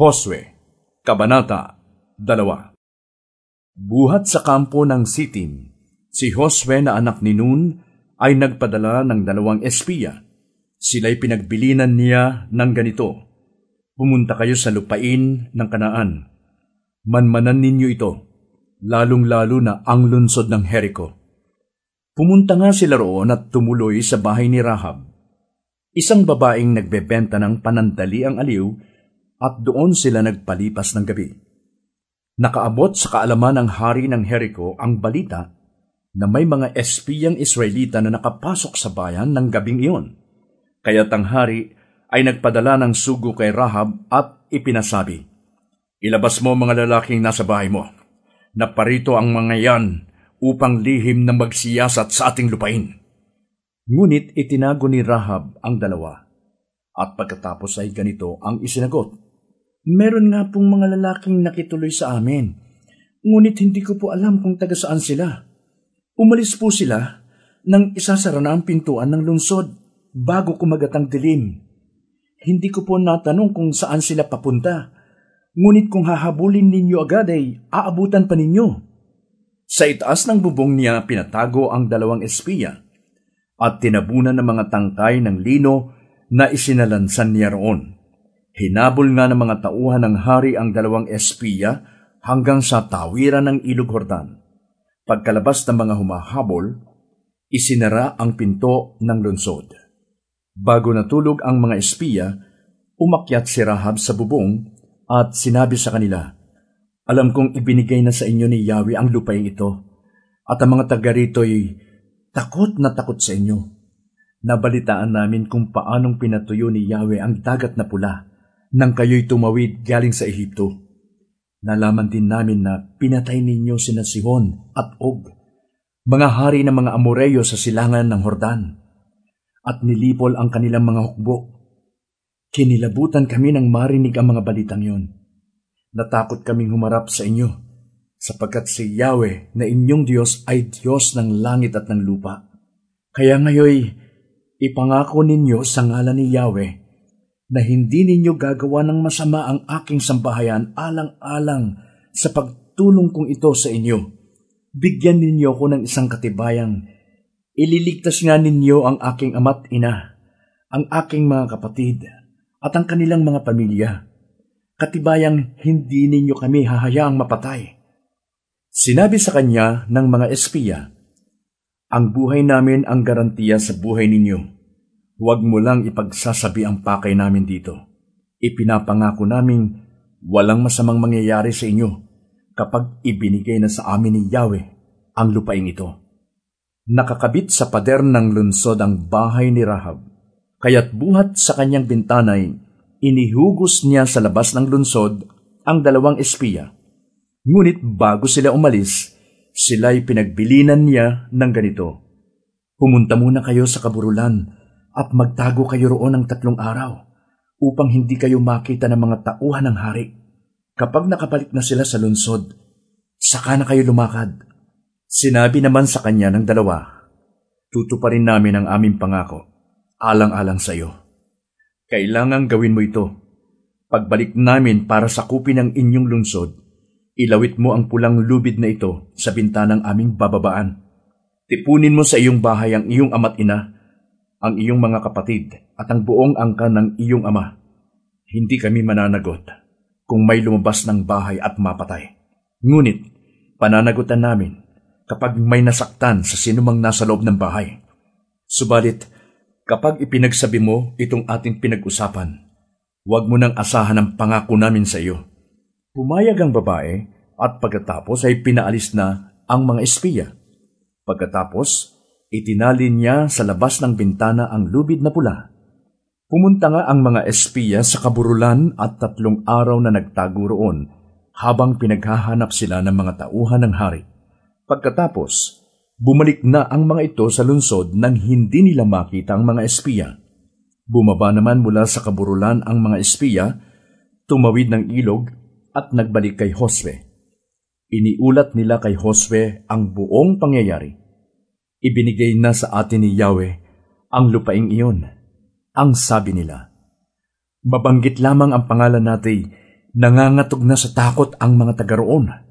Josue, Kabanata 2 Buhat sa kampo ng Sitim, si Josue na anak ni Nun ay nagpadala ng dalawang espiya. Sila'y pinagbilinan niya ng ganito, Pumunta kayo sa lupain ng kanaan. Manmanan ninyo ito, lalong-lalo na ang lunsod ng Jericho. Pumunta nga sila roon at tumuloy sa bahay ni Rahab. Isang babaeng nagbebenta ng panandali ang aliw at doon sila nagpalipas ng gabi. Nakaabot sa kaalaman ng hari ng Jericho ang balita na may mga espiyang Israelita na nakapasok sa bayan ng gabing iyon. Kaya't ang hari ay nagpadala ng sugo kay Rahab at ipinasabi, Ilabas mo mga lalaking nasa bahay mo. Naparito ang mga yan upang lihim na magsiyasat sa ating lupain. Ngunit itinago ni Rahab ang dalawa. At pagkatapos ay ganito ang isinagot. Meron nga pong mga lalaking nakituloy sa amin. Ngunit hindi ko po alam kung taga saan sila. Umalis po sila nang isasara na ang pintuan ng lungsod bago kumagat ang dilim. Hindi ko po natanong kung saan sila papunta. Ngunit kung hahabulin ninyo agad ay aabutan pa ninyo. Sa itaas ng bubong niya pinatago ang dalawang espiya at tinabunan ng mga tangkay ng lino na isinalansan niya roon. Hinabol nga ng mga tauhan ng hari ang dalawang espiya hanggang sa tawiran ng ilog Hordan. Pagkalabas ng mga humahabol, isinara ang pinto ng lunsod. Bago natulog ang mga espiya, umakyat si Rahab sa bubong at sinabi sa kanila, Alam kong ibinigay na sa inyo ni Yahweh ang lupain ito, at ang mga taga rito'y takot na takot sa inyo. Nabalitaan namin kung paanong pinatuyo ni Yahweh ang dagat na pula nang kayo'y tumawid galing sa Ehipto. Nalaman din namin na pinatay ninyo sina Sihon at Og, mga hari ng mga Amoreyo sa silangan ng Hordan, at nilipol ang kanilang mga hukbo. Kinilabutan kami nang marinig ang mga balitang yon. Natakot kaming humarap sa inyo, sapagkat si Yahweh na inyong Diyos ay Diyos ng langit at ng lupa. Kaya ngayoy, ipangako ninyo sa ngalan ni Yahweh na hindi ninyo gagawa ng masama ang aking sambahayan alang-alang sa pagtulong kong ito sa inyo. Bigyan ninyo ko ng isang katibayang ililigtas nga ninyo ang aking ama't ina, ang aking mga kapatid, at ang kanilang mga pamilya. Katibayang hindi ninyo kami hahayaang mapatay. Sinabi sa kanya ng mga espiya, Ang buhay namin ang garantiya sa buhay ninyo Huwag mo lang ipagsasabi ang pakay namin dito. Ipinapangako naming walang masamang mangyayari sa inyo kapag ibinigay na sa amin ni Yahweh ang lupaing ito. Nakakabit sa pader ng lunsod ang bahay ni Rahab, kaya't buhat sa kanyang bintanay, inihugos niya sa labas ng lunsod ang dalawang espiya. Ngunit bago sila umalis, sila'y pinagbilinan niya ng ganito. Pumunta muna kayo sa kaburulan at magtago kayo roon ng tatlong araw upang hindi kayo makita ng mga tauhan ng hari. Kapag nakabalik na sila sa lunsod, saka na kayo lumakad. Sinabi naman sa kanya ng dalawa, tutuparin namin ang aming pangako, alang-alang sa iyo. Kailangang gawin mo ito. Pagbalik namin para sakupin ang inyong lungsod, ilawit mo ang pulang lubid na ito sa bintanang aming bababaan. Tipunin mo sa iyong bahay ang iyong ama't ina ang iyong mga kapatid at ang buong angka ng iyong ama. Hindi kami mananagot kung may lumabas ng bahay at mapatay. Ngunit, pananagutan namin kapag may nasaktan sa sinumang nasa loob ng bahay. Subalit, kapag ipinagsabi mo itong ating pinag-usapan, huwag mo nang asahan ang pangako namin sa iyo. Pumayag ang babae at pagkatapos ay pinaalis na ang mga espiya. Pagkatapos, Itinali niya sa labas ng bintana ang lubid na pula. Pumunta nga ang mga espiya sa kaburulan at tatlong araw na nagtago roon habang pinaghahanap sila ng mga tauhan ng hari. Pagkatapos, bumalik na ang mga ito sa lungsod nang hindi nila makita ang mga espiya. Bumaba naman mula sa kaburulan ang mga espiya, tumawid ng ilog at nagbalik kay Josue. Iniulat nila kay Josue ang buong pangyayari. Ibinigay na sa atin ni Yahweh ang lupaing iyon. Ang sabi nila, Mabanggit lamang ang pangalan natin, nangangatog na sa takot ang mga taga roon